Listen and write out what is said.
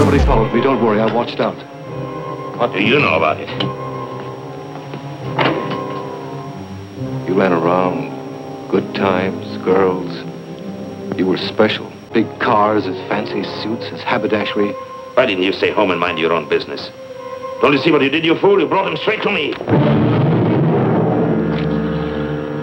Nobody followed me. Don't worry. I watched out. What do you know about it? You ran around. Good times, girls. You were special. Big cars, his fancy suits, his haberdashery. Why didn't you stay home and mind your own business? Don't you see what you did, you fool? You brought him straight to me.